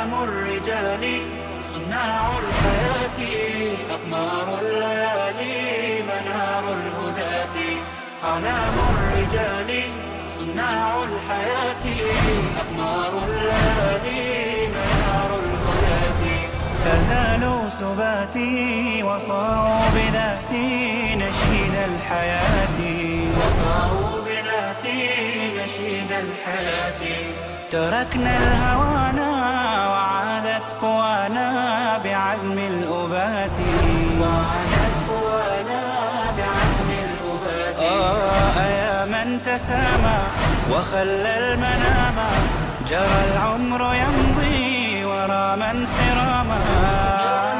أعلام الرجال صناع الحياة أقمار الليالي منار الهداة. أعلام الرجال صناع الحياة أقمار الليالي منار الهداة. تزالوا سباتي وصاروا بذاتي نشيد الحياة. وصاروا بذاتي نشيد الحياة. تركنا الهوانا بعزم الأبات. وعادت قوانا بعزم الأبات آه يا من تسامى وخلى المنام. جرى العمر يمضي ورا من سراما.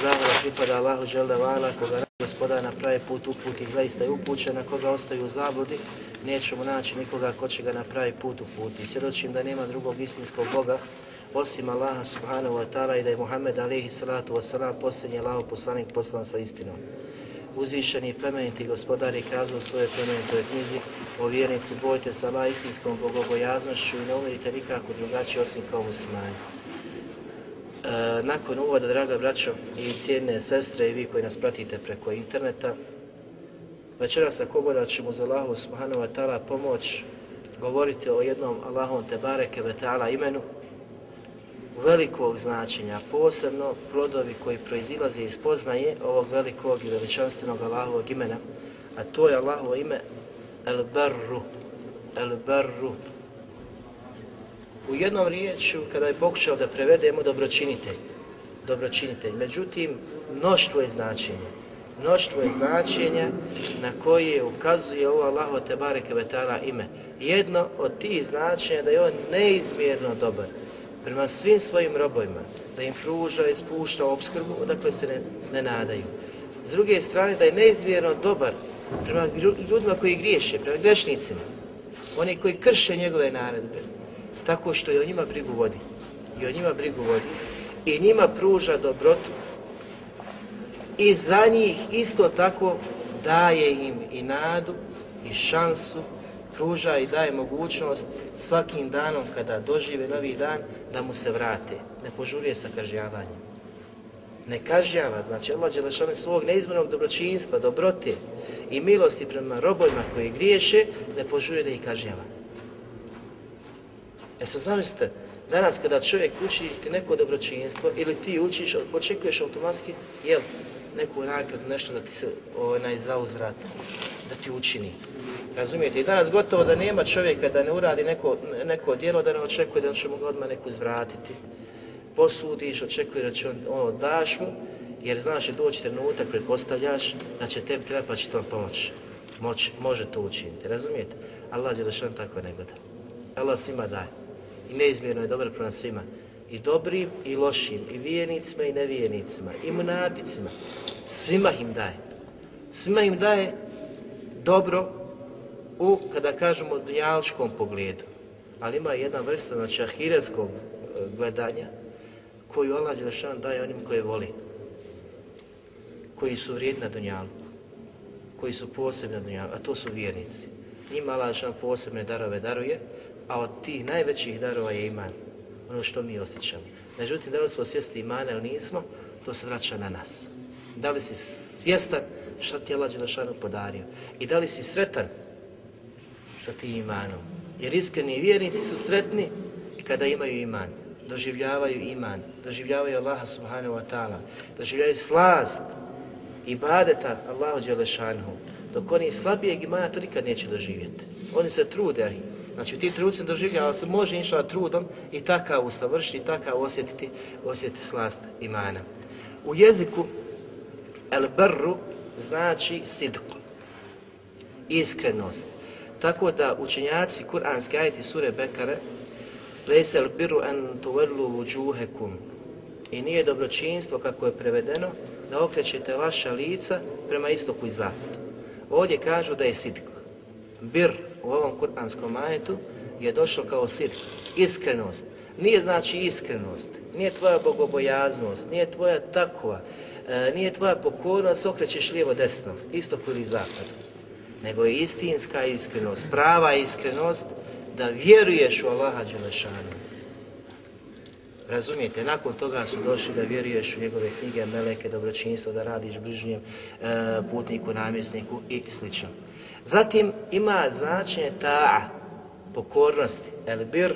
Zahvala pripada Allahu žele vala, koga gospoda na pravi put uputi, zaista je upućen, na koga ostaju u zabludi, nećemo naći nikoga ko će ga na pravi put uputi. Svjedočim da nema drugog istinskog Boga, osim Allaha subhanahu wa ta'ala i da je Muhammed alaihi salatu wa salam posljednji Allaho poslanik poslan sa istinom. Uzvišeni i plemeniti gospodar je kazao svoje plemenitoj knjizi o vjernici bojte sa Allah istinskom bogobojaznošću i ne umirite nikako drugačije osim kao muslimani. E, nakon uvoda, draga braćo i cijene sestre i vi koji nas pratite preko interneta, večeras ako boda ćemo za Allahu subhanahu wa ta'ala pomoć govoriti o jednom Allahom te bareke ve ta'ala imenu velikog značenja, posebno plodovi koji proizilaze iz poznaje ovog velikog i veličanstvenog Allahovog imena, a to je Allahovo ime El Barru, El Barru, u jednom riječu, kada je pokušao da prevedemo dobročinitelj, dobročinitelj, međutim, mnoštvo je značenje. Mnoštvo je značenja na koje ukazuje ovo Allaho te Kvetala ime. Jedno od tih značenja da je on neizmjerno dobar prema svim svojim robojima, da im pruža i spušta obskrbu, odakle se ne, ne nadaju. S druge strane, da je neizmjerno dobar prema ljudima koji griješe, prema grešnicima, oni koji krše njegove naredbe, tako što je o njima brigu vodi. I o njima brigu vodi. I njima pruža dobrotu. I za njih isto tako daje im i nadu i šansu, pruža i daje mogućnost svakim danom kada dožive novi dan da mu se vrate. Ne požurije sa kažnjavanjem. Ne kažnjava, znači Allah Đelešanu svog neizmjernog dobročinstva, dobrote i milosti prema robojima koji griješe, ne požurije da ih kažnjava. E sad zamislite, danas kada čovjek uči neko dobročinstvo ili ti učiš, očekuješ automatski, jel, neku nagradu, nešto da ti se onaj zauzrat, da ti učini. Razumijete? I danas gotovo da nema čovjeka da ne uradi neko, neko dijelo, da ne očekuje da će mu odmah neku zvratiti. Posudiš, očekuje da će on, ono, daš mu, jer znaš je doći trenutak, pretpostavljaš da će tebi treba pa će to pomoći. Moć, može to učiniti, razumijete? Allah je da što tako ne gleda. Allah svima daje i neizmjerno je dobar prema svima. I dobrim i lošim, i vijenicima i nevijenicima, i munapicima. Svima im daje. Svima im daje dobro u, kada kažemo, dunjaličkom pogledu. Ali ima jedna vrsta, znači, ahireskog e, gledanja koju Allah Đelešan daje onim koje voli. Koji su vrijedni na dunjalu, Koji su posebni na dunjalu, a to su vjernici. Njima Allah Đelešan posebne darove daruje, a od tih najvećih darova je iman, ono što mi osjećamo. Međutim, da li smo svjesni imana ili nismo, to se vraća na nas. Da li si svjestan što ti je Allah Đelešanu podario i da li si sretan sa tim imanom. Jer iskreni vjernici su sretni kada imaju iman, doživljavaju iman, doživljavaju Allaha subhanahu wa ta'ala, doživljavaju slast i badeta Allahu Đelešanu, dok oni slabijeg imana to nikad neće doživjeti. Oni se trude, Znači u tim trenucima doživljava se može inša trudom i takav usavršiti, i takav osjetiti, osjetiti slast imana. U jeziku el brru znači sidku, iskrenost. Tako da učenjaci kuranski ajeti sure Bekare Lejse el biru en tuverlu vujuhekum i nije dobročinstvo kako je prevedeno da okrećete vaša lica prema istoku i zapadu. Ovdje kažu da je sidk. Bir u ovom kuranskom ajetu je došlo kao sir, iskrenost. Nije znači iskrenost, nije tvoja bogobojaznost, nije tvoja takva, e, nije tvoja pokornost, okrećeš lijevo desno, istoku ili zapadu. Nego je istinska iskrenost, prava iskrenost da vjeruješ u Allaha Đelešanu. Razumijete, nakon toga su došli da vjeruješ u njegove knjige, meleke, dobročinstvo, da radiš bližnjem e, putniku, namjesniku i slično. Zatim ima značenje ta'a, pokornosti, el bir,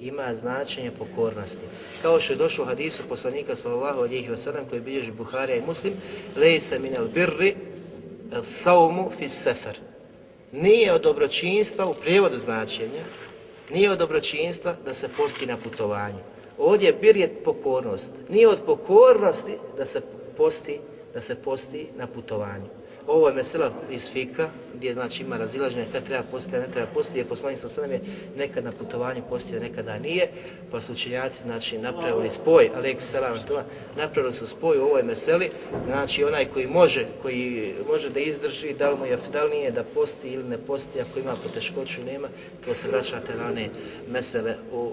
ima značenje pokornosti. Kao što je došlo u hadisu poslanika sallallahu alihi wasallam koji bilježi Buharija i Muslim, lejsa min el birri saumu fis sefer. Nije od dobročinstva u prijevodu značenja, nije od dobročinstva da se posti na putovanju. Ovdje bir je pokornost. Nije od pokornosti da se posti, da se posti na putovanju. Ovo je mesela iz fika, gdje znači ima razilaženje kad treba postiti, ne treba postiti, jer poslanik sa sveme nekad na putovanju postio, nekada nije, pa su učenjaci znači, napravili spoj, alaikum salam, to, napravili su spoj u ovoj meseli, znači onaj koji može, koji može da izdrži, da li mu je fidalnije da posti ili ne posti, ako ima poteškoću, nema, to se vraćate na one mesele u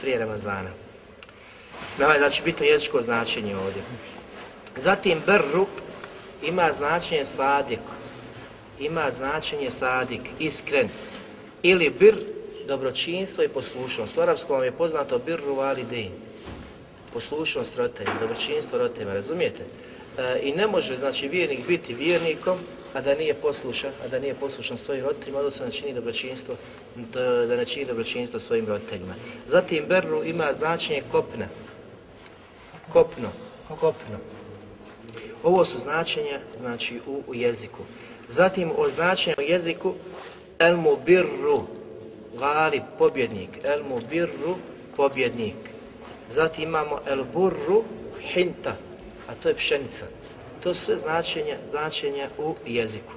prije Ramazana. Nama je znači bitno jezičko značenje ovdje. Zatim berru ima značenje sadik, ima značenje sadik, iskren, ili bir, dobročinstvo i poslušnost. U arapskom vam je poznato birru validin, poslušnost roditeljima, dobročinstvo roditeljima, razumijete? E, I ne može, znači, vjernik biti vjernikom, a da nije poslušan, a da nije poslušan svojim roditeljima, odnosno da čini dobročinstvo, da, da ne čini dobročinstvo svojim roditeljima. Zatim, berru ima značenje kopna, kopno, kopno. Ovo su značenja znači u, u jeziku. Zatim o značenju u jeziku el mubirru, galib, pobjednik, el mubirru, pobjednik. Zatim imamo el burru, hinta, a to je pšenica. To su sve značenja, značenja u jeziku.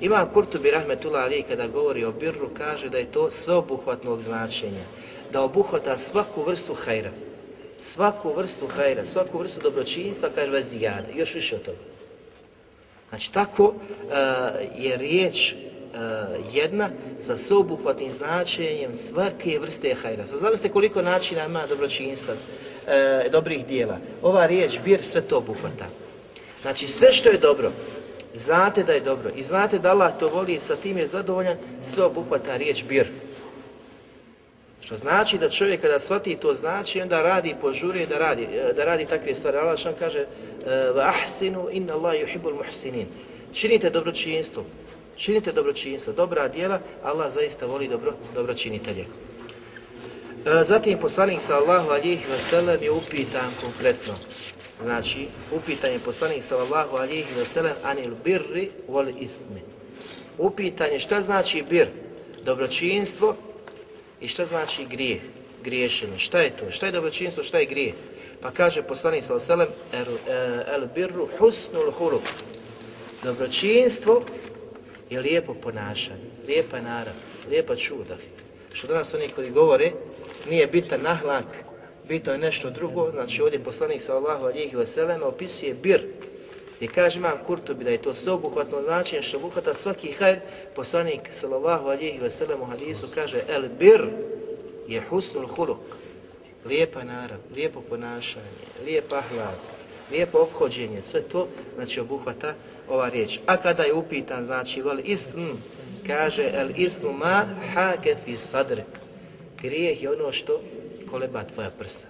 Ima Kurtubi Rahmetullah Ali kada govori o birru, kaže da je to sveobuhvatnog značenja, da obuhvata svaku vrstu hajra svaku vrstu hajra, svaku vrstu dobročinstva, kaže vezijade, još više od toga. Znači, tako uh, je riječ uh, jedna sa sobuhvatnim značenjem svake vrste hajra. Sad zamislite koliko načina ima dobročinstva, uh, dobrih dijela. Ova riječ, bir, sve to obuhvata. Znači, sve što je dobro, znate da je dobro i znate da Allah to voli i sa tim je zadovoljan, sve obuhvata riječ bir. Što znači da čovjek kada shvati to znači, onda radi požuri da radi, e, da radi takve stvari. Allah što kaže e, va ahsinu inna Allah yuhibbul muhsinin. Činite dobročinstvo. Činite dobročinstvo, dobra djela, Allah zaista voli dobro, dobročinitelje. E, zatim poslanik sallallahu alihi wasallam je upitan konkretno. Znači, upitan je poslanik sallallahu alihi wasallam anil birri wal ithmi. Upitan je šta znači bir? Dobročinstvo I šta znači grijeh? Griješenje. Šta je to? Šta je dobročinstvo? Šta je grijeh? Pa kaže poslanik sa oselem el, eh, el birru husnul huluk. Dobročinstvo je lijepo ponašanje, lijepa narav, lijepa čudah. Što danas oni koji govore, nije bitan nahlak, bitno je nešto drugo, znači ovdje poslanik sa Allahu alihi vseleme opisuje bir, I kaže imam Kurtubi da je to sveobuhvatno značenje što obuhvata svaki hajr, poslanik sallallahu alihi wa sallam u hadisu kaže el bir je husnul huluk, lijepa narav, lijepo ponašanje, lijepa hlad, lijepo obhođenje, sve to znači obuhvata ova riječ. A kada je upitan, znači vel ism, kaže el ismu ma hake fi sadrek, grijeh je ono što koleba tvoja prsa,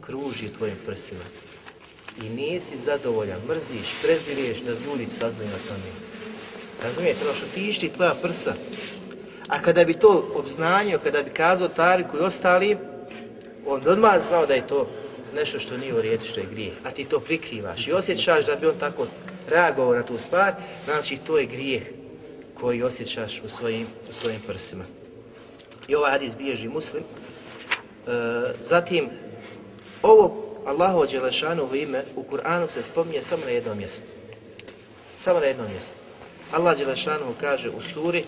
kruži tvojim prsima i nisi zadovoljan, mrziš, preziriješ da ljudi saznaju o tome. Razumijete, ono što ti išli tvoja prsa. A kada bi to obznanio, kada bi kazao Tariku i ostali, on bi odmah znao da je to nešto što nije u redu, što je grije. A ti to prikrivaš i osjećaš da bi on tako reagovao na tu stvar, znači to je grijeh koji osjećaš u svojim, u svojim prsima. I ovaj hadis bježi muslim. E, zatim, ovo Allahu Đelešanuhu ime u Kur'anu se spominje samo na jednom mjestu. Samo na jednom mjestu. Allah Đelešanuhu kaže u suri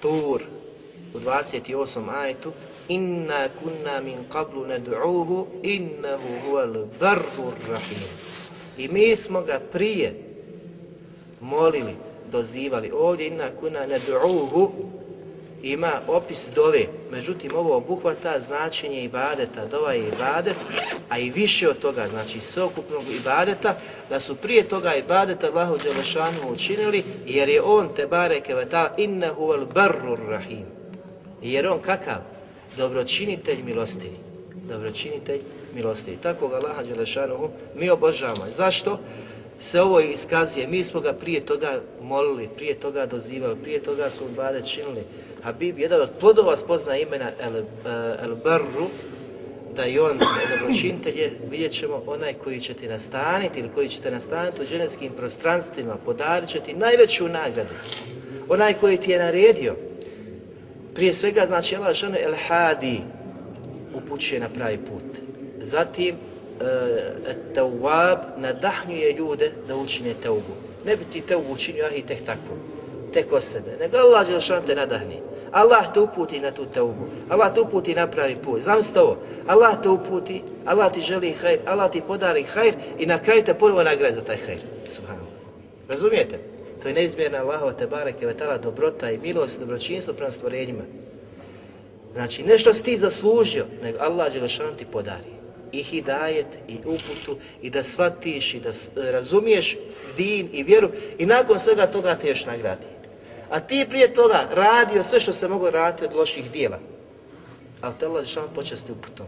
Tur u 28. ajetu inna kunna min qablu nad'uhu innahu huval barrur rahim. I mi smo ga prije molili, dozivali. Ovdje inna kunna nad'uhu ima opis dove, međutim ovo obuhvata značenje ibadeta, dova je ibadet, a i više od toga, znači sveokupnog ibadeta, da su prije toga ibadeta Allahu Đelešanu učinili, jer je on te bareke veta innahu al barrur rahim. Jer on kakav? Dobročinitelj milostivi. Dobročinitelj milostivi. Tako ga Allaha Đelešanu mi obožavamo. Zašto? se ovo iskazuje, mi smo ga prije toga molili, prije toga dozivali, prije toga su bade činili. Habib, jedan od plodova spozna imena El, eh, El Barru, da je on dobročinitelj je, vidjet ćemo onaj koji će ti nastaniti ili koji će te nastaniti u dženevskim prostranstvima, podarit će ti najveću nagradu. Onaj koji ti je naredio, prije svega znači Allah žene El Hadi upućuje na pravi put. Zatim eh, uh, Tawab nadahnjuje ljude da učine teubu. Ne bi ti teubu učinio, ah i tek tako, tek o sebe. Nego Allah Đelšan te nadahni. Allah te uputi na tu teubu. Allah te uputi na pravi put. Zamislite ovo. Allah te uputi, Allah ti želi hajr, Allah ti podari hajr i na kraju te prvo nagrade za taj hajr. Subhanallah. Razumijete? To je neizmjerna Allahova te bareke vetala dobrota i milost, dobročinstvo prema stvorenjima. Znači, nešto si ti zaslužio, nego Allah Đelešan ti podari i hidajet i uputu i da shvatiš i da e, razumiješ din i vjeru i nakon svega toga te još nagradi. A ti prije toga radio sve što se moglo raditi od loših dijela. Ali te Allah žešan počasti uputom.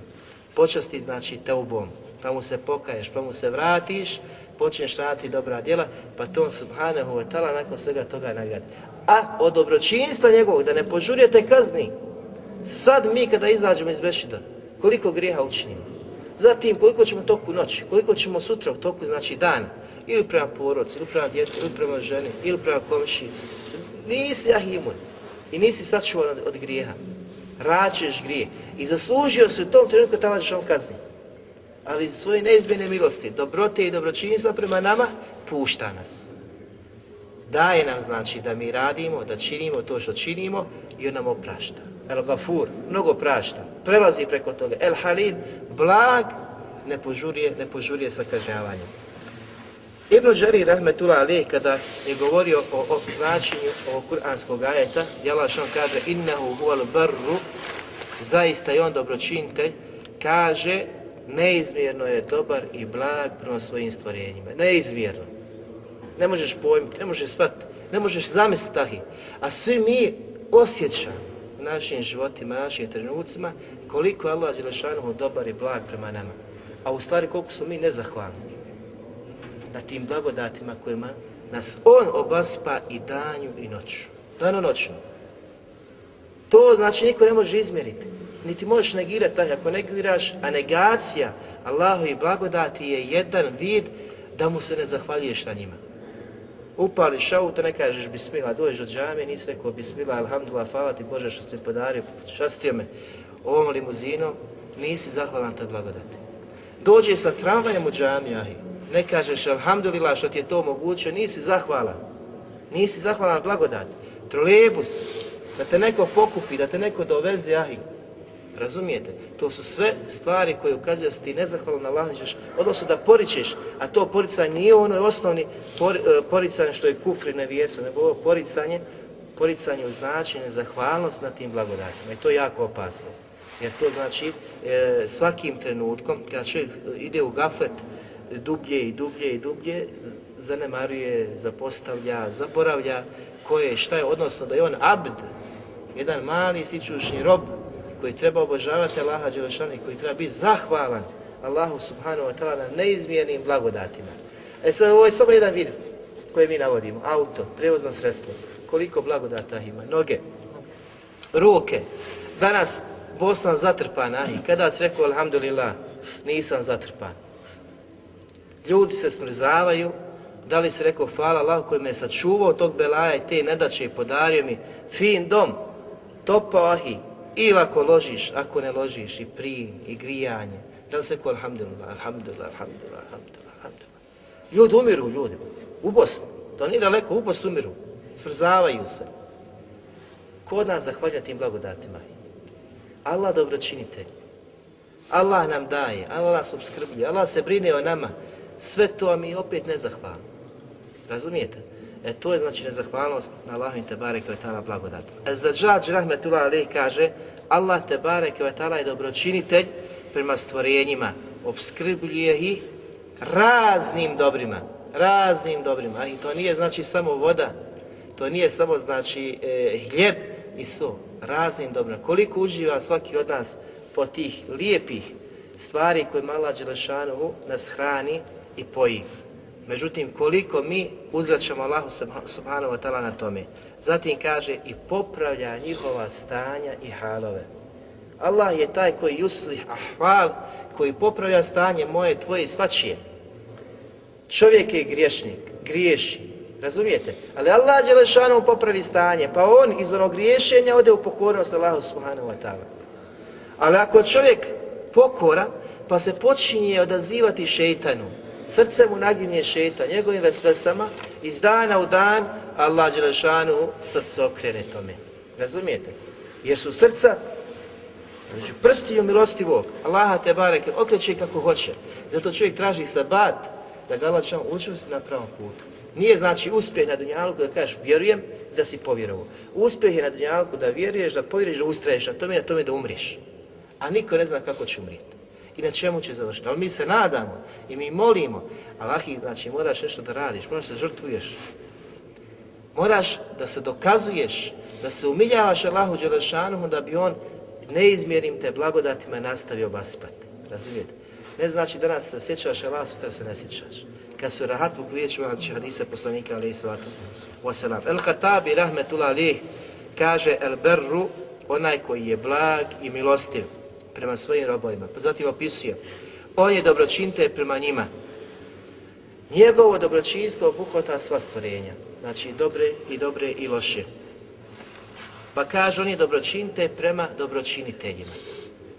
Počasti znači te ubom. Pa mu se pokaješ, pa mu se vratiš, počneš raditi dobra djela, pa to on subhanahu wa ta'ala nakon svega toga nagradi. A od dobročinstva njegovog, da ne požurite kazni, sad mi kada izađemo iz Bešida, koliko grijeha učinimo? Zatim koliko ćemo toku noći, koliko ćemo sutra u toku znači dana, ili prema porodci, ili prema djetu, ili prema ženi, ili prema komši. Nisi ahimun i nisi sačuvan od, od grijeha. Račeš grije i zaslužio se u tom trenutku tamo ćeš kazni. Ali svoje neizmjene milosti, dobrote i dobročinjstva prema nama, pušta nas. Daje nam znači da mi radimo, da činimo to što činimo i on nam oprašta. El Gafur, mnogo prašta, prelazi preko toga. El Halim, blag, ne požurije, ne požurije sa kažnjavanjem. Ibn Đari Rahmetullah Ali kada je govorio o, o značenju ovog kuranskog ajeta, Jalaš on kaže innehu huval barru, zaista je on dobročinitelj, kaže neizmjerno je dobar i blag prema svojim stvorenjima. Neizmjerno. Ne možeš pojmiti, ne možeš shvatiti, ne možeš zamisliti tahi. A svi mi osjećamo u našim životima, našim trenucima, koliko je Allah Đelešanu dobar i blag prema nama. A u stvari koliko su mi nezahvalni na tim blagodatima kojima nas On obaspa i danju i noću. Dano noćno. To znači niko ne može izmjeriti. Niti možeš negirati taj. Ako negiraš, a negacija Allahu i blagodati je jedan vid da mu se ne zahvaljuješ na njima upališ auto, ne kažeš bismila, dođeš od džame, nisi rekao bismila, alhamdulillah, hvala ti Bože što ste mi podario, častio me ovom limuzinom, nisi zahvalan toj blagodati. Dođe sa tramvajem u džami, ahi, ne kažeš alhamdulillah što ti je to omogućio, nisi zahvalan, nisi zahvalan blagodat Trolebus, da te neko pokupi, da te neko doveze, ahi, Razumijete? To su sve stvari koje ukazuju da si ti nezahvalan na Allahom ćeš, odnosno da poričeš, a to poricanje nije ono osnovni por, e, poricanje što je kufri nevjerstvo, nego ovo poricanje, poricanje u značenje zahvalnost na tim blagodatima. I to je jako opasno. Jer to znači e, svakim trenutkom, kada čovjek ide u gaflet, dublje i dublje i dublje, zanemaruje, zapostavlja, zaboravlja koje je, šta je, odnosno da je on abd, jedan mali sićušni rob, koji treba obožavati Allaha Đelešana i koji treba biti zahvalan Allahu Subhanahu wa ta'ala na neizmjernim blagodatima. E sad ovo je samo jedan vid koji mi navodimo. Auto, prevozno sredstvo. Koliko blagodata ima? Noge, ruke. Danas Bosan zatrpana i kada se rekao Alhamdulillah, nisam zatrpan. Ljudi se smrzavaju, da li se rekao hvala Allah koji me je sačuvao tog belaja i te nedaće i podario mi fin dom, topa ahi, ili ako ložiš, ako ne ložiš, i prim, i grijanje, da li se ko alhamdulillah, alhamdulillah, alhamdulillah, alhamdulillah, alhamdulillah. Ljudi umiru, ljudi, u Bosni, to nije daleko, u Bosni umiru, smrzavaju se. Ko od nas zahvalja tim blagodatima? Allah dobročinitelj. Allah nam daje, Allah nas obskrbljuje, Allah se brine o nama. Sve to, a mi opet nezahvalno. Razumijete? E to je znači nezahvalnost na Allahovim te bareke ve taala blagodat. Ezzadžađ rahmetullah alejhi kaže Allah te bareke ve taala je dobročinitelj prema stvorenjima, obskrbljuje ih raznim dobrima, raznim dobrima. I to nije znači samo voda, to nije samo znači e, hljeb i so, raznim dobrima. Koliko uživa svaki od nas po tih lijepih stvari koje Mala Đelešanovu nas hrani i poji. Međutim, koliko mi uzvraćamo Allahu subhanahu wa ta'ala na tome. Zatim kaže i popravlja njihova stanja i halove. Allah je taj koji yuslih ahval, koji popravlja stanje moje, tvoje i svačije. Čovjek je griješnik, griješi, razumijete? Ali Allah Đelešanu popravi stanje, pa on iz onog griješenja ode u pokornost Allahu subhanahu wa ta'ala. Ali ako čovjek pokora, pa se počinje odazivati šeitanu, srce mu naginje šeta njegovim vesvesama, iz dana u dan Allah Đelešanu srce okrene tome. Razumijete? Jer su srca Znači, prsti milosti milostivog, Allaha te barek, okreće kako hoće. Zato čovjek traži sabat da ga Allah Đelešanu učvrsti na pravom putu. Nije znači uspjeh na dunjalku da kažeš vjerujem da si povjerovao. Uspjeh je na dunjalku da vjeruješ, da povjeruješ, da ustraješ na tome, na tome da umriš. A niko ne zna kako će umrijeti i na čemu će završiti. Ali mi se nadamo i mi molimo. Allah, znači, moraš nešto da radiš, moraš se žrtvuješ. Moraš da se dokazuješ, da se umiljavaš Allahu Đelešanuhu da bi on neizmjerim te blagodatima nastavio obasipati. Razumijete? Ne znači da nas se sjećaš Allah, sutra se ne sjećaš. Kad su rahat u kvijeću, znači hadise poslanika, ali i sallatu wasalam. El Khatabi, rahmetullah alih, kaže El Berru, onaj koji je blag i milostiv prema svojim robovima. Pa zatim opisuje, on je dobročinte prema njima. Njegovo dobročinstvo obuhvata sva stvorenja, znači dobre i dobre i loše. Pa kaže, on je dobročinte prema dobročiniteljima.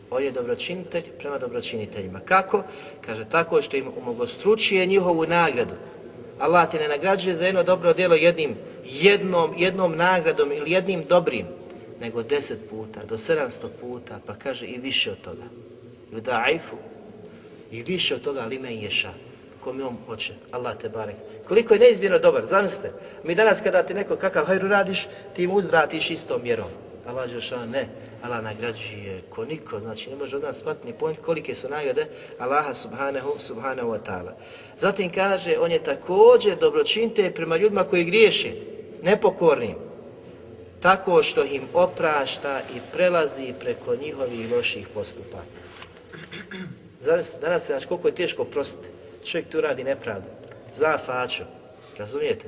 On je dobročinitelj prema dobročiniteljima. Kako? Kaže, tako što im umogostručuje njihovu nagradu. Allah te ne nagrađuje za jedno dobro djelo jednim, jednom, jednom nagradom ili jednim dobrim, nego deset puta, do sedamsto puta, pa kaže i više od toga. Judaifu, i više od toga lime ješa, kom je on hoće, Allah te barek. Koliko je neizmjerno dobar, zamislite, mi danas kada ti neko kakav hajru radiš, ti mu uzvratiš istom mjerom. Allah Žešan ne, Allah nagrađuje ko niko, znači ne može od nas shvatiti ni pojent kolike su nagrade Allaha subhanahu, subhanahu wa ta'ala. Zatim kaže, on je također dobročinte prema ljudima koji griješe, nepokornim, tako što im oprašta i prelazi preko njihovih loših postupaka. Zavisno, danas je znači koliko je teško prostiti. Čovjek tu radi nepravdu. Zna fačo, Razumijete?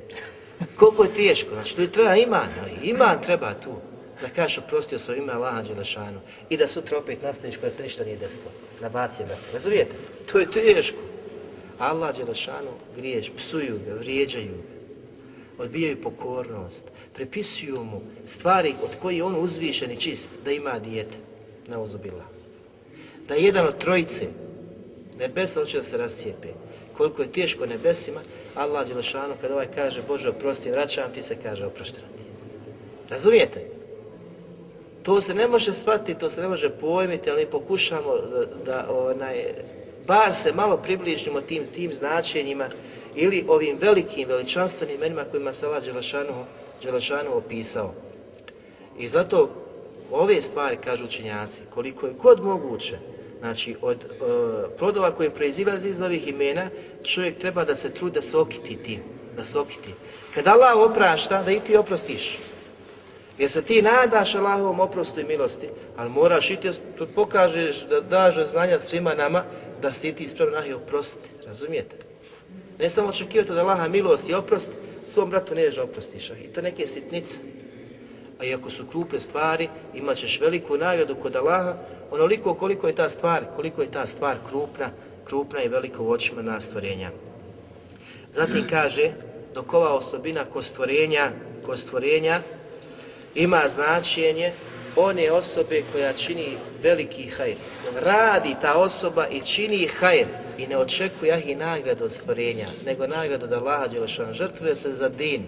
Koliko je teško. Znači tu treba iman. Iman treba tu. Da kažeš oprostio sam ime Allaha Đelešanu. I da sutra opet nastaviš koja se ništa nije desilo. Nabacio me. Razumijete? To je teško. Allah Đelešanu griješ, psuju ga, vrijeđaju ga odbijaju pokornost, prepisuju mu stvari od koji on uzvišen i čist da ima dijete, na uzubila. Da jedan od trojice nebesa hoće da se rascijepe, koliko je teško nebesima, Allah Đelešanu kada ovaj kaže Bože oprosti, vraćam ti se kaže oprošteno ti. Razumijete? To se ne može shvatiti, to se ne može pojmiti, ali pokušamo da, da onaj, bar se malo približimo tim tim značenjima ili ovim velikim, veličanstvenim imenima kojima se Allah Đelešanu, Đelešanu opisao. I zato ove stvari, kažu učenjaci, koliko je god moguće, znači od e, plodova koje proizilaze iz ovih imena, čovjek treba da se trudi da se okiti tim, da se okiti. Kad Allah oprašta, da i ti oprostiš. Jer se ti nadaš Allahovom oprostu i milosti, ali moraš i ti tu pokažeš da daš znanja svima nama, da si ti ispravno nahi oprosti. Razumijete? Ne samo očekivati od Allaha milost i oprost, svom bratu ne nežeš oprostiš. I to neke sitnice. A iako su krupne stvari, imat ćeš veliku nagradu kod Allaha, onoliko koliko je ta stvar, koliko je ta stvar krupna, krupna i veliko u očima nas stvorenja. Zatim kaže, dok ova osobina kod stvorenja, kod stvorenja ima značenje one osobe koja čini veliki hajr. Radi ta osoba i čini hajr i ne očekuje ahi nagradu od stvorenja, nego nagradu da Allaha Đelešan žrtvuje se za din.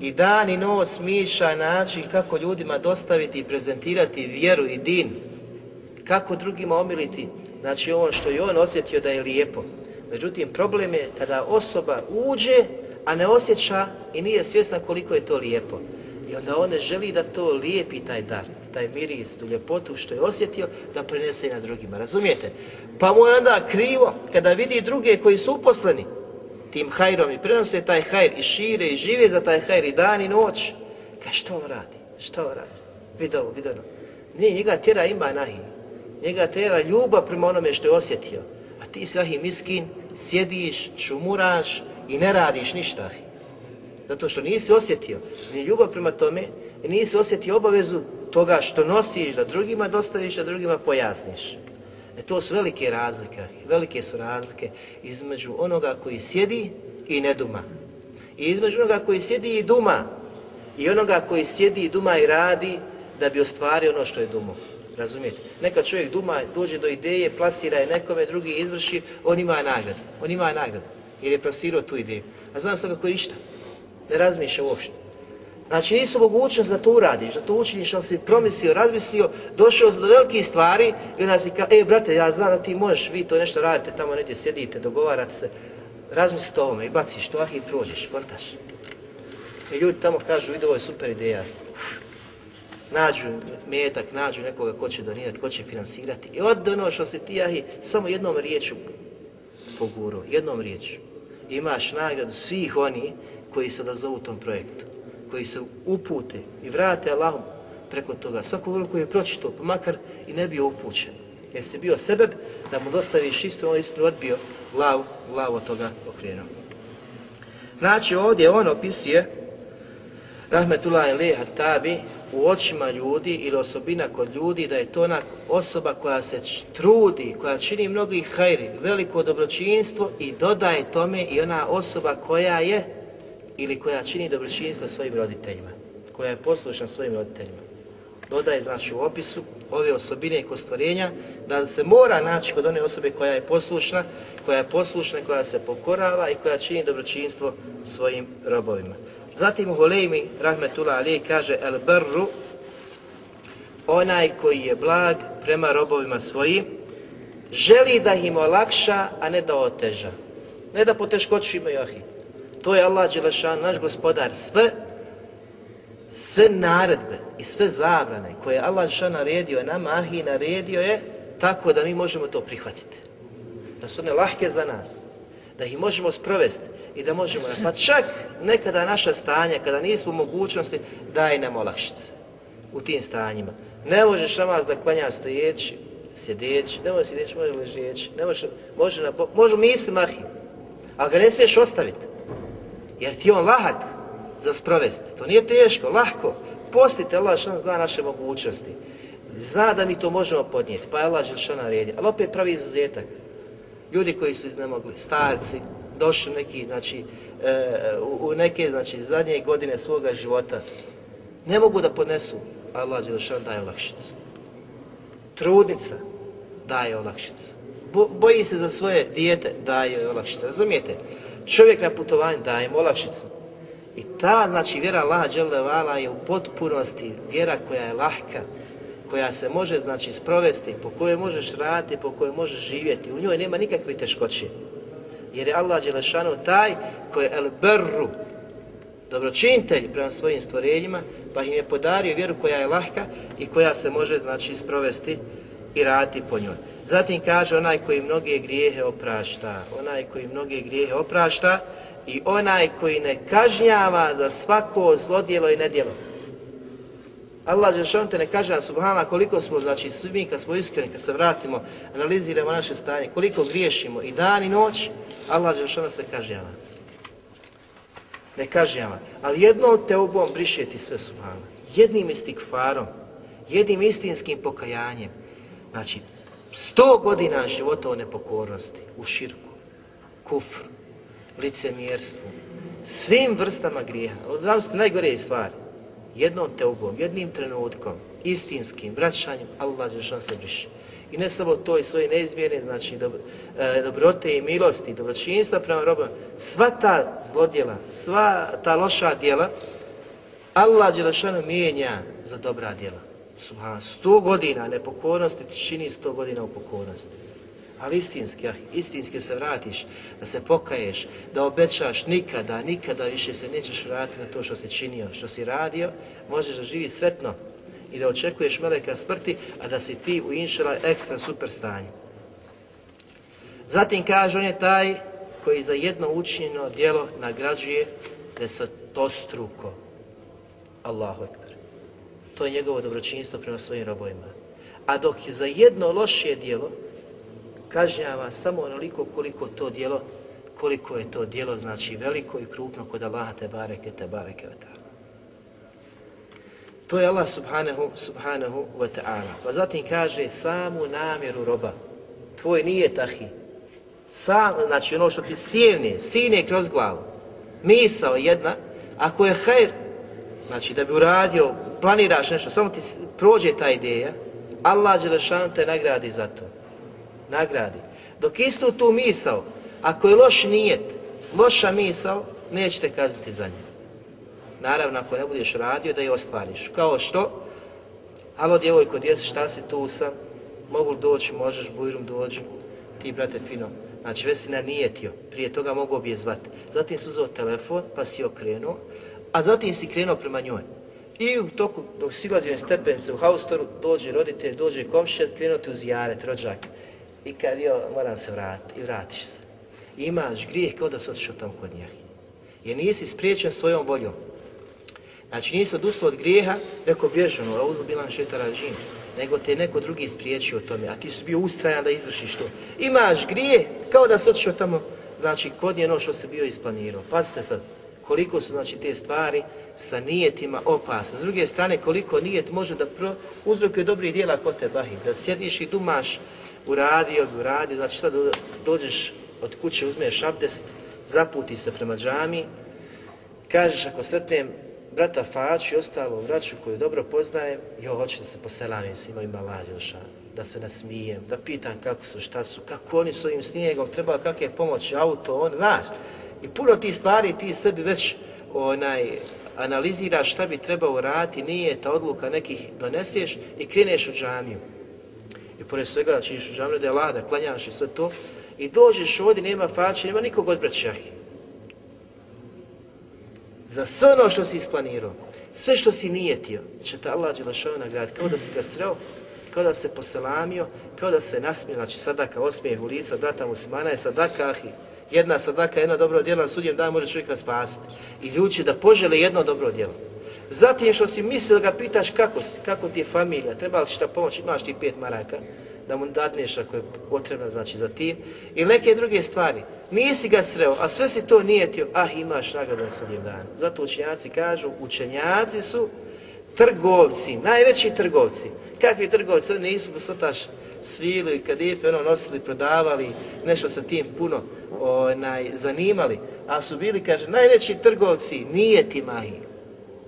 I dan i noć smiša način kako ljudima dostaviti i prezentirati vjeru i din Kako drugima omiliti, znači ono što je on osjetio da je lijepo. Međutim, problem je kada osoba uđe, a ne osjeća i nije svjesna koliko je to lijepo. I onda on ne želi da to lijepi taj dar, taj miris, tu ljepotu što je osjetio, da prenese i na drugima. Razumijete? Pa mu je onda krivo kada vidi druge koji su uposleni tim hajrom i prenose taj hajr i šire i žive za taj hajr i dan i noć. Ka što on radi? Što on radi? Vidi ovo, vidi ono. Nije, njega tjera ima nahi. Njega tjera ljubav prema onome što je osjetio. A ti si ahi miskin, sjediš, čumuraš i ne radiš ništa ahi. Zato što nisi osjetio ni ljubav prema tome nisi osjetio obavezu toga što nosiš da drugima dostaviš, da drugima pojasniš. E to su velike razlike, velike su razlike između onoga koji sjedi i ne duma. I između onoga koji sjedi i duma i onoga koji sjedi i duma i radi da bi ostvario ono što je dumo. Razumijete? Neka čovjek duma, dođe do ideje, plasira je nekome, drugi izvrši, on ima nagradu. On ima nagradu jer je plasirao tu ideju. A znam se kako je ništa. Ne razmišlja uopšte. Znači nisu mogućnost da to uradiš, da to učiniš, ali si promislio, razmislio, došao do velikih stvari i onda si kao, e brate, ja znam da ti možeš, vi to nešto radite, tamo negdje sjedite, dogovarate se, razmisli to ovome i baciš to, ah i prođeš, kontaš. I ljudi tamo kažu, vidi ovo je super ideja. Nađu metak, nađu nekoga ko će donirati, ko će finansirati. I od ono što se ti ahi, samo jednom riječu poguru, jednom riječu. Imaš nagradu svih oni koji se odazovu tom projektu koji se upute i vrate Allahom preko toga. Svako veliko je pročito, pa makar i ne bio upućen. Jer si bio sebeb da mu dostaviš isto, on isto odbio glavu, glavu od toga okrenuo. Znači ovdje on opisuje Rahmetullah ili Hatabi u očima ljudi ili osobina kod ljudi da je to ona osoba koja se trudi, koja čini mnogi hajri, veliko dobročinstvo i dodaje tome i ona osoba koja je ili koja čini dobročinjstvo svojim roditeljima, koja je poslušna svojim roditeljima. Dodaje znači u opisu ove osobine i stvorenja da se mora naći kod one osobe koja je poslušna, koja je poslušna, koja se pokorava i koja čini dobročinstvo svojim robovima. Zatim u Huleymi, rahmetullah Ali, kaže El Brru, onaj koji je blag prema robovima svojim, želi da im olakša, a ne da oteža. Ne da poteškoću imaju ahi to je Allah Đelešan, naš gospodar, sve sve naredbe i sve zabrane koje Allah Đelešan naredio je nama, ahi naredio je tako da mi možemo to prihvatiti. Da su one lahke za nas, da ih možemo sprovesti i da možemo, pa čak nekada naša stanja, kada nismo u mogućnosti, daj nam olakšice u tim stanjima. Ne možeš namaz da klanja stojeći, sjedeći, ne možeš sjedeći, može ležeći, ne može, može, na, može misli mahi, ali ga ne smiješ ostaviti. Jer ti on lahak za sprovesti. To nije teško, lahko. Postite Allah što zna naše mogućnosti. Zna da mi to možemo podnijeti. Pa je Allah što naredi. Ali opet pravi izuzetak. Ljudi koji su iznemogli, starci, došli neki, znači, e, u neke, znači, zadnje godine svoga života, ne mogu da podnesu, Allah Đelšan daje olakšicu. Trudnica daje olakšicu. Bo, boji se za svoje dijete, daje olakšicu. Razumijete? Čovjek na putovanju daje im olakšicu. I ta, znači, vjera Allah Đelevala je u potpunosti vjera koja je lahka, koja se može, znači, sprovesti, po kojoj možeš raditi, po kojoj možeš živjeti. U njoj nema nikakve teškoće. Jer je Allah Đelešanu taj koji je el berru, dobročinitelj prema svojim stvorenjima, pa im je podario vjeru koja je lahka i koja se može, znači, sprovesti i raditi po njoj. Zatim kaže onaj koji mnoge grijehe oprašta, onaj koji mnoge grijehe oprašta i onaj koji ne kažnjava za svako zlodjelo i nedjelo. Allah Žešan te ne kaže subhana koliko smo, znači svi mi kad smo iskreni, kad se vratimo, analiziramo naše stanje, koliko griješimo i dan i noć, Allah Žešan se kažnjava. Ne kažnjava. Ali jedno te obom briše ti sve subhana. Jednim istikfarom, jednim istinskim pokajanjem. Znači, sto godina života u nepokornosti, u širku, kufru, licemjerstvu, svim vrstama grijeha. Znam ste najgore stvari. Jednom teugom, jednim trenutkom, istinskim vraćanjem, Allah Žešan se briše. I ne samo to i svoje neizmjerne, znači dobro, e, dobrote i milosti, dobročinjstva prema robom, sva ta zlodjela, sva ta loša djela, Allah Đelešanu mijenja za dobra djela. Subhan, sto godina nepokornosti ti čini sto godina u pokornosti. Ali istinski, ah, istinski se vratiš, da se pokaješ, da obećaš nikada, nikada više se nećeš vratiti na to što si činio, što si radio, možeš da živi sretno i da očekuješ meleka smrti, a da si ti u inšala ekstra super stanju. Zatim kaže, on je taj koji za jedno učinjeno djelo nagrađuje desetostruko. Allahu ekber. To je njegovo dobročinjstvo prema svojim robojima. A dok je za jedno lošije djelo, kažnjava samo onoliko koliko to djelo, koliko je to djelo, znači veliko i krupno kod Allaha te bareke, te bareke wa ta'ala. To je Allah subhanahu, subhanahu wa ta'ala. Pa zatim kaže samu namjeru roba. Tvoj nije tahi. Sam, znači ono što ti sjevne, sine kroz glavu. Misao jedna, ako je hajr, znači da bi uradio, planiraš nešto, samo ti prođe ta ideja, Allah Đelešan te nagradi za to. Nagradi. Dok istu tu misao, ako je loš nijet, loša misao, nećete kazniti za nje. Naravno, ako ne budeš radio, da je ostvariš. Kao što? Alo, djevojko, gdje si, šta si, tu sam? Mogu li doći, možeš, bujrum, dođi. Ti, brate, fino. Znači, već si nanijetio. Prije toga mogu bi je zvati. Zatim si zvao telefon, pa si okrenuo a zatim si krenuo prema njoj. I u toku, dok si silazio na stepenice u haustoru, dođe roditelj, dođe komšija, krenuo u uz rođak. I kad jo, moram se vratiti, i vratiš se. I imaš grijeh kao da si otišao tamo kod njih. Jer nisi spriječen svojom voljom. Znači nisi odustao od grijeha, rekao bježano, a uzmo bilan šetara džin, nego te neko drugi spriječio o tome, a ti si bio ustrajan da izvršiš to. Imaš grije kao da si otišao tamo, znači kod nje ono što se bio isplanirao. Pazite sad, koliko su znači te stvari sa nijetima opasne. S druge strane, koliko nijet može da pro, uzrokuje dobrih dijela kod te bahi. Da sjediš i dumaš, uradio bi uradio, znači sad dođeš od kuće, uzmeš abdest, zaputi se prema džami, kažeš ako sretnem brata Faču i ostalo vraću koju dobro poznajem, jo, hoću da se poselavim s ima lađoša, da se nasmijem, da pitan kako su, šta su, kako oni s ovim snijegom, treba kakve pomoći, auto, on, znaš, I puno ti stvari ti sebi već onaj analiziraš šta bi trebao raditi, nije ta odluka nekih doneseš i kreneš u džamiju. I pored svega da ćeš u džamiju da je lada, klanjaš i sve to. I dođeš ovdje, nema fače, nema nikog od braćahi. Za sve ono što si isplanirao, sve što si nijetio, će te Allah Đelešao nagrad, kao da si ga sreo, kao da se poselamio, kao da se nasmio, znači sadaka, osmijeh u lica, brata muslimana je sadaka, ahi, jedna sadaka, jedno dobro djelo na sudjem dan može čovjeka spasiti. I ljudi da požele jedno dobro djelo. Zatim što si mislio ga pitaš kako si, kako ti je familija, treba li šta pomoći, imaš ti pet maraka, da mu dadneš ako je potrebno znači za tim. I neke druge stvari. Nisi ga sreo, a sve si to nijetio, ah imaš nagradu na sudnjem danu. Zato učenjaci kažu, učenjaci su trgovci, najveći trgovci. Kakvi trgovci? Oni nisu posotaš svili, kadife, ono nosili, prodavali, nešto sa tim puno onaj, zanimali, a su bili, kaže, najveći trgovci, nijeti mahi.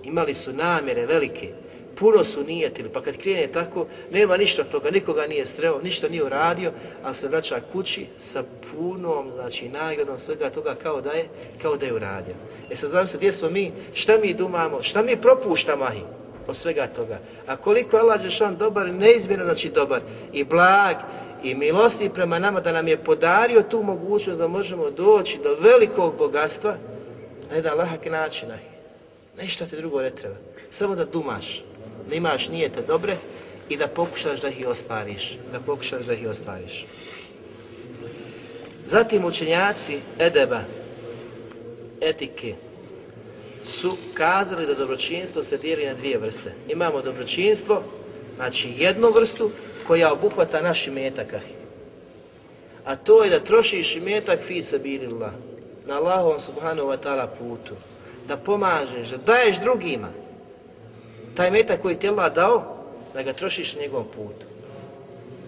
Imali su namjere velike, puno su nijetili, pa kad krene tako, nema ništa od toga, nikoga nije streo, ništa nije uradio, a se vraća kući sa punom, znači, nagradom svega toga kao da je, kao da je uradio. E sad znam se, gdje smo mi, šta mi dumamo, šta mi propuštamo, mahi? Od svega toga. A koliko je Allah Đešan dobar, neizmjerno znači dobar i blag i milosti prema nama da nam je podario tu mogućnost da možemo doći do velikog bogatstva na jedan lahak način. Ništa ti drugo ne treba. Samo da dumaš, da imaš nijete dobre i da pokušaš da ih ostvariš. Da pokušaš da ih ostvariš. Zatim učenjaci edeba, etike, su kazali da dobročinstvo se dijeli na dvije vrste. Imamo dobročinstvo, znači jednu vrstu koja obuhvata naš imetak. A to je da trošiš imetak fi sabilillah na Allahovom subhanahu wa ta'ala putu. Da pomažeš, da daješ drugima. Taj metak koji ti Allah dao, da ga trošiš na njegovom putu.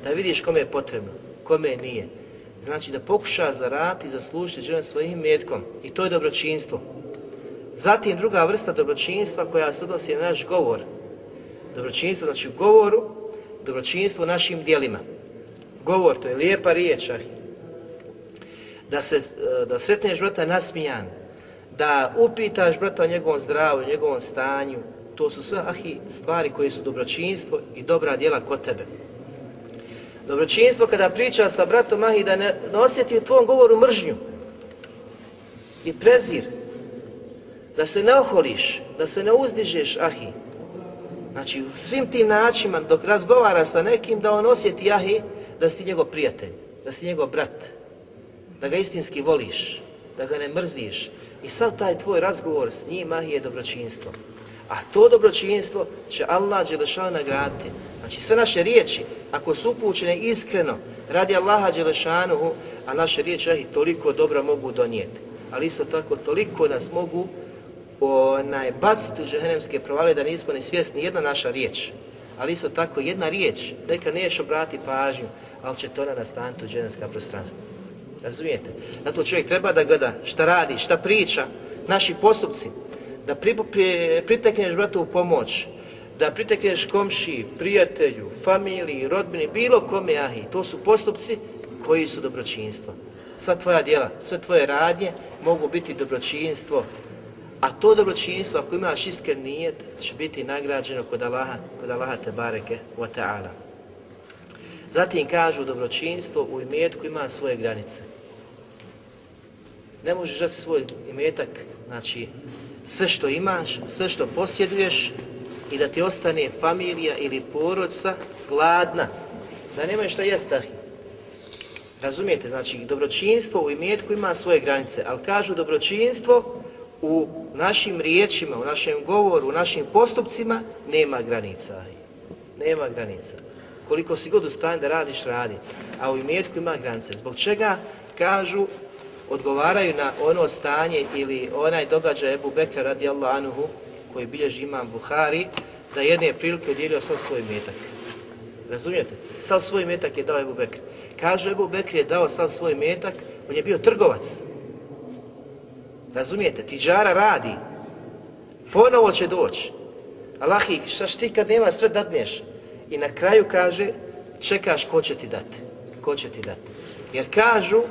Da vidiš kome je potrebno, kome nije. Znači da pokuša zarati i zaslužiti želom svojim metkom. I to je dobročinstvo. Zatim druga vrsta dobročinstva koja se odnosi na naš govor. Dobročinstvo znači u govoru, dobročinstvo našim dijelima. Govor, to je lijepa riječ. Da, se, da sretneš brata nasmijan, da upitaš brata o njegovom zdravu, njegovom stanju, to su sve ahi stvari koje su dobročinstvo i dobra djela kod tebe. Dobročinstvo kada priča sa bratom ahi da ne, ne osjeti u tvom govoru mržnju i prezir, da se ne oholiš, da se ne uzdižeš ahi. Znači u svim tim načinima dok razgovara sa nekim da on osjeti ahi da si njegov prijatelj, da si njegov brat, da ga istinski voliš, da ga ne mrziš. I sav taj tvoj razgovor s njim ahi je dobročinstvo. A to dobročinstvo će Allah Đelešanu nagraditi. Znači sve naše riječi, ako su upućene iskreno, radi Allaha Đelešanuhu, a naše riječi ahi toliko dobra mogu donijeti. Ali isto tako toliko nas mogu onaj, baciti u džehennemske provale da nismo ni svjesni jedna naša riječ. Ali isto tako jedna riječ, neka neš obrati pažnju, ali će to ona nastaniti u džehennemska prostranstva. Razumijete? Zato čovjek treba da gleda šta radi, šta priča, naši postupci, da pri, pri, pritekneš bratu u pomoć, da pritekneš komši, prijatelju, familiji, rodbini, bilo kome ahi. To su postupci koji su dobročinstvo. Sva tvoja djela, sve tvoje radnje mogu biti dobročinstvo. A to dobročinstvo, ako imaš iskren nijet, će biti nagrađeno kod Allaha, kod Allaha te bareke wa ta'ala. Zatim kažu dobročinstvo u imetku ima svoje granice. Ne možeš dati svoj imetak, znači sve što imaš, sve što posjeduješ i da ti ostane familija ili porodca gladna, da nemaju šta jesti. Razumijete, znači dobročinstvo u imetku ima svoje granice, ali kažu dobročinstvo u našim riječima, u našem govoru, u našim postupcima nema granica. Nema granica. Koliko si god ustane da radiš, radi. A u imetku ima granice. Zbog čega kažu odgovaraju na ono stanje ili onaj događaj Ebu Bekra radijallahu anuhu koji bilježi imam Buhari, da jedne prilike udjelio sav svoj metak. Razumijete? Sav svoj metak je dao Ebu Bekr. Kažu Ebu Bekr je dao sav svoj metak, on je bio trgovac. Razumijete? Tiđara radi. Ponovo će doći. Allah ih, šta ti kad nema sve dadneš? I na kraju kaže, čekaš ko će ti dati. Ko će ti dati. Jer kažu,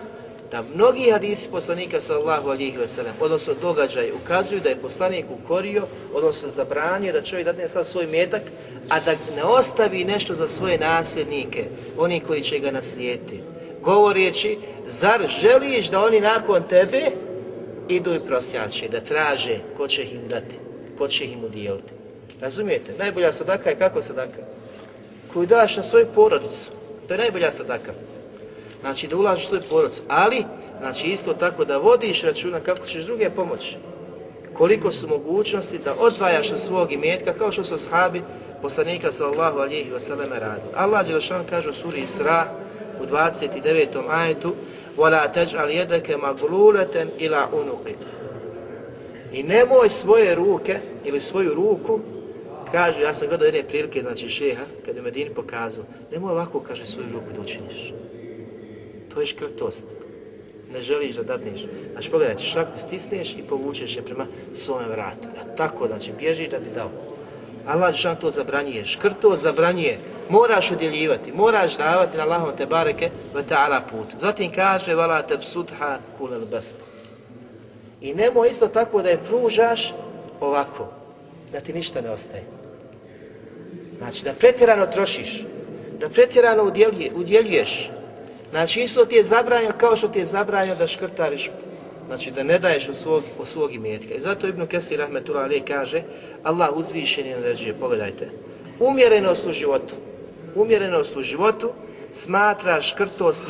da mnogi hadisi poslanika sallallahu alihi wasallam, odnosno događaj, ukazuju da je poslanik ukorio, odnosno zabranio da čovjek dadne sad svoj metak, a da ne ostavi nešto za svoje nasljednike, oni koji će ga naslijeti. Govoreći, zar želiš da oni nakon tebe idu i prosjače, da traže ko će im dati, ko će im udijeliti. Razumijete? Najbolja sadaka je kako sadaka? Koju daš na svoju porodicu. To je najbolja sadaka. Znači da ulažiš svoj porodic, ali znači isto tako da vodiš računa kako ćeš druge pomoći. Koliko su mogućnosti da odvajaš od svog imetka kao što su ashabi poslanika sallallahu alihi wasallam radili. Allah Đelešan kaže u suri Isra u 29. ajetu وَلَا تَجْعَلْ يَدَكَ مَغْلُولَةً إِلَا عُنُقِ I nemoj svoje ruke ili svoju ruku Kažu, ja sam gledao jedne prilike, znači šeha, kad je Medini pokazao, nemoj ovako, kaže, svoju ruku da učiniš. To je škrtost. Ne želiš da dadneš. Znači, pogledajte, šaku stisneš i povučeš je prema svome vratu. A tako, znači, bježiš da bi dao. Allah žan to zabranjuje. Škrto zabranjuje. Moraš udjeljivati, moraš davati na Allahom te bareke ve ta'ala putu. Zatim kaže, vala te psudha kulel basta. I nemoj isto tako da je pružaš ovako, da ti ništa ne ostaje. Znači, da pretjerano trošiš, da pretjerano udjeljuje, udjeljuješ, Znači isto ti je zabranjeno kao što ti je zabranjeno da škrtariš, znači da ne daješ od svog, od svog imetka. I zato Ibn Kesir Rahmetullah Ali kaže, Allah uzvišen je naređuje, pogledajte, umjerenost u životu, umjerenost u životu smatra škrtost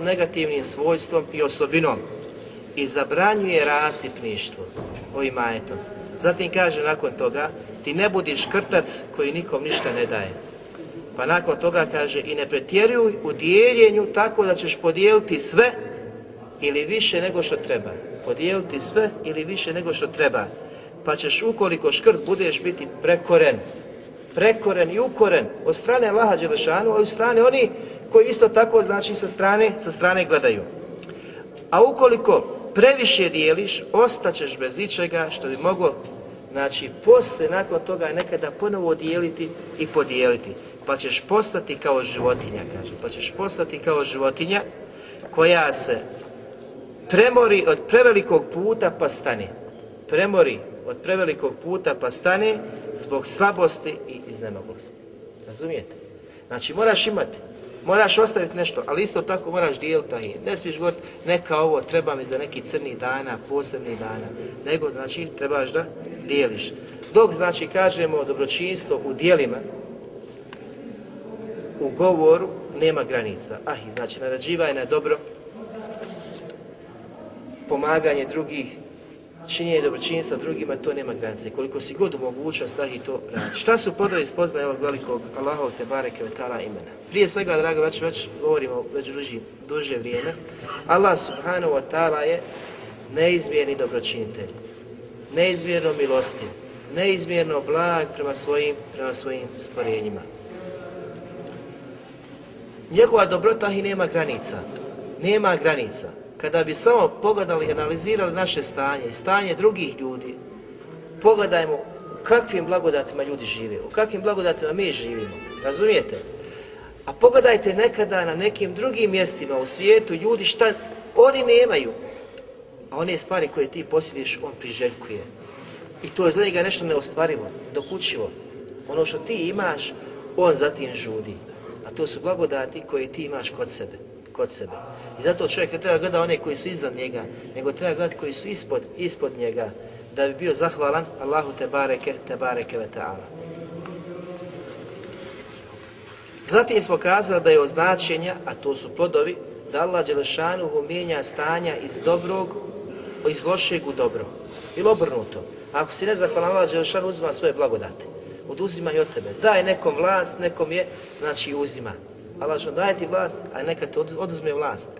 negativnim svojstvom i osobinom i zabranjuje rasipništvo ovim ajetom. Zatim kaže nakon toga, ti ne budi škrtac koji nikom ništa ne daje. Pa nakon toga kaže i ne pretjeruj u dijeljenju tako da ćeš podijeliti sve ili više nego što treba. Podijeliti sve ili više nego što treba. Pa ćeš ukoliko škrt budeš biti prekoren. Prekoren i ukoren od strane Allaha Đelešanu, a od strane oni koji isto tako znači sa strane, sa strane gledaju. A ukoliko previše dijeliš, ostaćeš bez ničega što bi moglo Znači, posle, nakon toga, nekada ponovo dijeliti i podijeliti pa ćeš postati kao životinja, kaže, pa ćeš postati kao životinja koja se premori od prevelikog puta pa stane. Premori od prevelikog puta pa stane zbog slabosti i iznemoglosti. Razumijete? Znači moraš imati, moraš ostaviti nešto, ali isto tako moraš dijeliti tahije. Ne smiješ govoriti neka ovo treba mi za neki crni dana, posebni dana, nego znači trebaš da dijeliš. Dok znači kažemo dobročinstvo u dijelima, u govoru nema granica. Ah, znači narađivanje na dobro, pomaganje drugih, činjenje dobročinstva drugima, to nema granice. Koliko si god u mogućnost da i to radi. Šta su podovi spoznaje ovog velikog Allahov te bareke vetala imena? Prije svega, drago, već, već govorimo već duži, duže vrijeme, Allah subhanahu wa ta'ala je neizmjerni dobročinitelj, neizmjerno milostiv, neizmjerno blag prema svojim, prema svojim stvorenjima. Njegova dobrota i nema granica. Nema granica. Kada bi samo pogledali i analizirali naše stanje i stanje drugih ljudi, pogledajmo u kakvim blagodatima ljudi žive, u kakvim blagodatima mi živimo. Razumijete? A pogledajte nekada na nekim drugim mjestima u svijetu ljudi šta oni nemaju. A one stvari koje ti posjediš, on priželjkuje. I to je za njega nešto neostvarivo, dokućivo. Ono što ti imaš, on zatim žudi. A to su blagodati koje ti imaš kod sebe. Kod sebe. I zato čovjek ne treba gleda one koji su iznad njega, nego treba gledati koji su ispod, ispod njega, da bi bio zahvalan Allahu te bareke, te bareke ve ta'ala. Zatim smo kazali da je označenja, a to su plodovi, da Allah Đelešanuhu mijenja stanja iz dobrog, iz lošeg u dobro. Ili obrnuto. Ako si nezahvalan, Allah Đelešanuhu uzima svoje blagodate. Oduzima i od tebe. Daje nekom vlast, nekom je, znači uzima. Allah što daje ti vlast, a neka te oduzme vlast.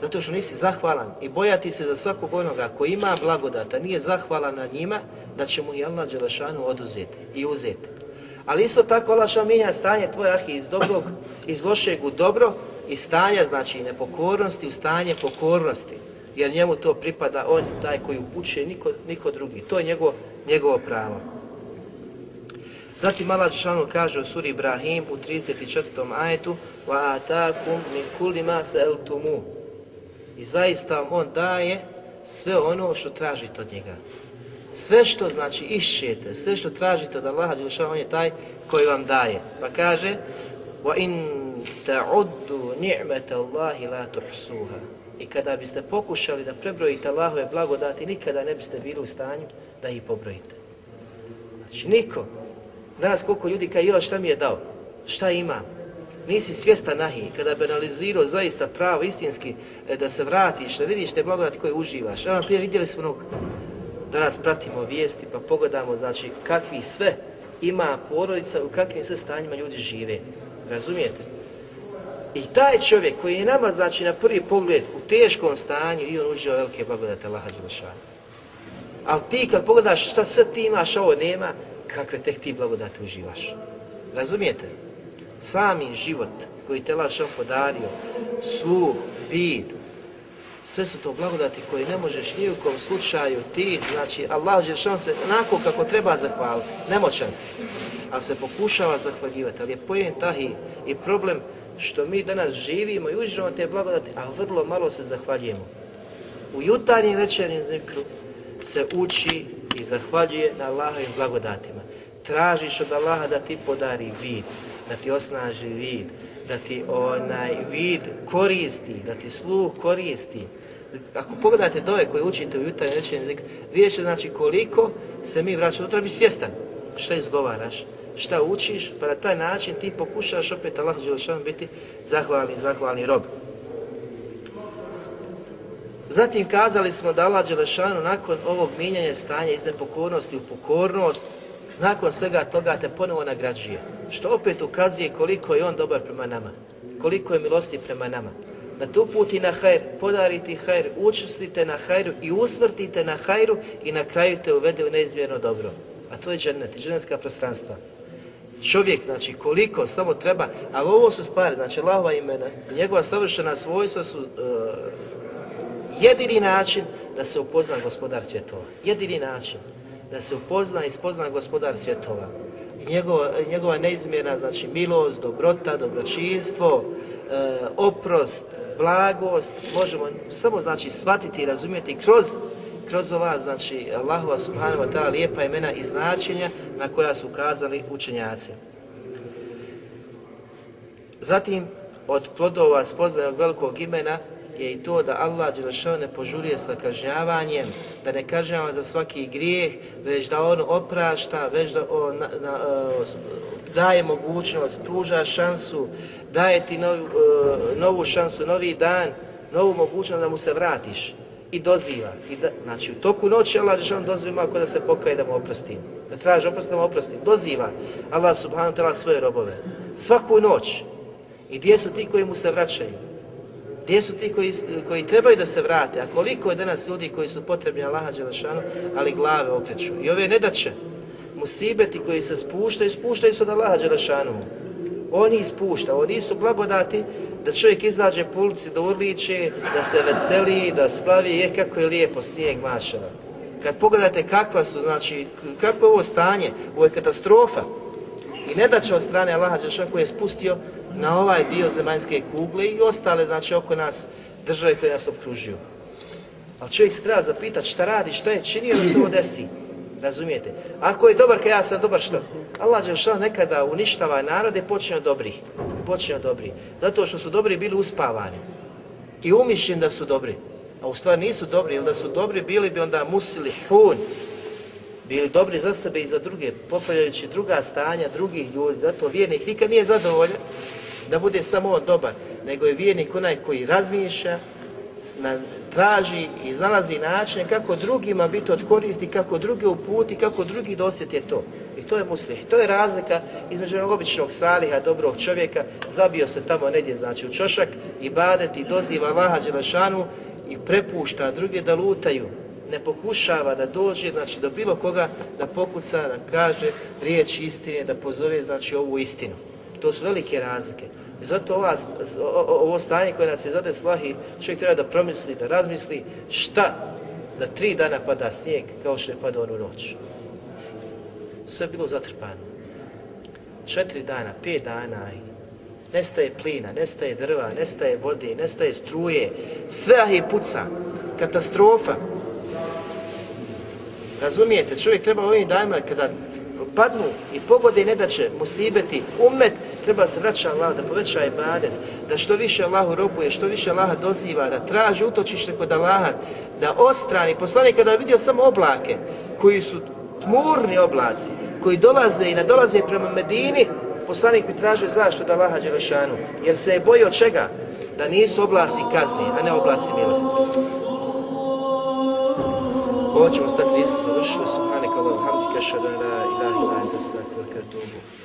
Zato što nisi zahvalan i bojati se za svakog onoga ko ima blagodata, nije zahvalan na njima, da će mu i Allah Đelešanu oduzeti i uzeti. Ali isto tako Allah što mijenja stanje tvoje ahi iz dobrog, iz lošeg u dobro, i stanja, znači nepokornosti u stanje pokornosti. Jer njemu to pripada, on taj koji upućuje, niko, niko drugi. To je njegovo, njegovo pravo. Zatim Allah Žešanu kaže u suri Ibrahim u 34. ajetu وَاَتَاكُمْ مِنْ كُلِّ مَا سَأَلْتُمُ I zaista vam on daje sve ono što tražite od njega. Sve što znači išćete, sve što tražite od Allaha Žešanu, on je taj koji vam daje. Pa kaže وَإِنْ تَعُدُّ نِعْمَةَ اللَّهِ لَا تُحْسُوهَا I kada biste pokušali da prebrojite Allahove blagodati, nikada ne biste bili u stanju da ih pobrojite. Znači, niko, Danas koliko ljudi kaj joj šta mi je dao, šta ima, nisi svjestan nahi, kada bi analizirao zaista pravo, istinski, e, da se vratiš, da vidiš te blagodati koje uživaš. Ono prije vidjeli smo mnogo. Danas pratimo vijesti pa pogledamo znači kakvi sve ima porodica, u kakvim sve stanjima ljudi žive. Razumijete? I taj čovjek koji je nama, znači, na prvi pogled u teškom stanju i on uživa velike blagodate Allaha Đelešana. Ali ti kad pogledaš šta sve ti imaš, ovo nema, kakve tek ti blagodate uživaš. Razumijete? Sami život koji te lašan podario, sluh, vid, sve su to blagodati koje ne možeš ni u kom slučaju ti, znači Allah Žešan se onako kako treba zahvaliti, nemoćan si, ali se pokušava zahvaljivati, ali je pojen tahi i problem što mi danas živimo i uživamo te blagodati, a vrlo malo se zahvaljujemo. U jutarnjem večernjem zikru se uči i zahvaljuje na Allahovim blagodatima. Tražiš od Allaha da ti podari vid, da ti osnaži vid, da ti onaj vid koristi, da ti sluh koristi. Ako pogledate dove koje učite u jutarnjem večernjem jezik, vidjet će znači koliko se mi vraćamo. Treba biti svjestan šta izgovaraš, šta učiš, pa na taj način ti pokušaš opet Allah Đelešanu biti zahvalni, zahvalni rob. Zatim kazali smo da Allah Đelešanu nakon ovog mijenjanja stanja iz nepokornosti u pokornost, nakon svega toga te ponovo nagrađuje. Što opet ukazuje koliko je on dobar prema nama, koliko je milosti prema nama. Da te uputi na hajr, podariti hajr, učestite na hajru i usmrtite na hajru i na kraju te uvede u neizmjerno dobro. A to je džennet, dženetska prostranstva. Čovjek, znači koliko samo treba, ali ovo su stvari, znači Allahova imena, njegova savršena svojstva su uh, jedini način da se upozna gospodar svjetova. Jedini način da se upozna i spozna gospodar svjetova. I njegova, njegova neizmjerna znači milost, dobrota, dobročinstvo, e, oprost, blagost, možemo samo znači shvatiti i razumjeti kroz kroz ova, znači, Allahova subhanahu wa ta'ala lijepa imena i značenja na koja su ukazali učenjaci. Zatim, od plodova spoznanog velikog imena je i to da Allah Đelešao ne požurije sa kažnjavanjem, da ne kažnjava za svaki grijeh, već da on oprašta, već da on na, na, e, daje mogućnost, pruža šansu, daje ti novu, e, novu šansu, novi dan, novu mogućnost da mu se vratiš i doziva. I da, znači, u toku noći Allah Đelešao doziva ako da se pokaje da mu oprosti. Da traži oprosti da mu oprosti. Doziva Allah subhanahu ta'ala svoje robove. Svaku noć. I gdje su ti koji mu se vraćaju? Gdje su ti koji, koji trebaju da se vrate? A koliko je danas ljudi koji su potrebni Allaha Đelešanu, ali glave okreću? I ove nedaće, musibeti koji se spuštaju, spuštaju se od Allaha Đelešanu. Oni ispušta, oni nisu blagodati da čovjek izađe po ulici da urliče, da se veseli, da slavi, je kako je lijepo snijeg mašava. Kad pogledate kakva su, znači, kako je ovo stanje, ovo je katastrofa. I nedaće od strane Allaha Đelešanu koji je spustio na ovaj dio zemaljske kugle i ostale, znači, oko nas države koje nas okružuju. Ali čovjek se treba zapitati šta radi, šta je činio da se ovo desi. Razumijete? Ako je dobar, kad ja sam dobar, što? Allah je što nekada uništava narode, počne od dobrih. Počne od dobrih. Zato što su dobri bili uspavani. I umišljen da su dobri. A u stvari nisu dobri, jer da su dobri bili bi onda musili hun. Bili dobri za sebe i za druge, popravljajući druga stanja drugih ljudi. Zato vjernik nikad nije zadovoljan da bude samo on dobar, nego je vjernik onaj koji razmišlja, na, traži i znalazi načine kako drugima biti od koristi, kako druge uputi, kako drugi dosjete to. I to je muslih. To je razlika između onog običnog saliha, dobrog čovjeka, zabio se tamo negdje, znači u čošak i badeti, doziva Allaha Đelešanu i prepušta druge da lutaju. Ne pokušava da dođe, znači do bilo koga da pokuca, da kaže riječ istine, da pozove, znači ovu istinu. To su velike razlike. I zato ova, ovo stanje koje nas je zade slahi, čovjek treba da promisli, da razmisli šta da tri dana pada snijeg kao što je padao onu noć. Sve je bilo zatrpano. Četiri dana, pet dana i nestaje plina, nestaje drva, nestaje vode, nestaje struje, sve ah je puca, katastrofa. Razumijete, čovjek treba ovim danima kada padnu i pogode i ne da će musibeti umet, treba se vraća Allah, da poveća ibadet, da što više Allahu robuje, što više Allaha doziva, da traži utočište kod Allaha, da ostrani. Poslanik kada je vidio samo oblake, koji su tmurni oblaci, koji dolaze i nadolaze prema Medini, poslanik bi tražio zašto da Allaha Đelešanu, jer se je bojio čega? Da nisu oblaci kazni, a ne oblaci milosti. Ovo ćemo stati nisku završili. Subhanak Allah, hamdika, šadana, ilaha, ilaha, ilaha, ilaha, ilaha, ilaha, ilaha,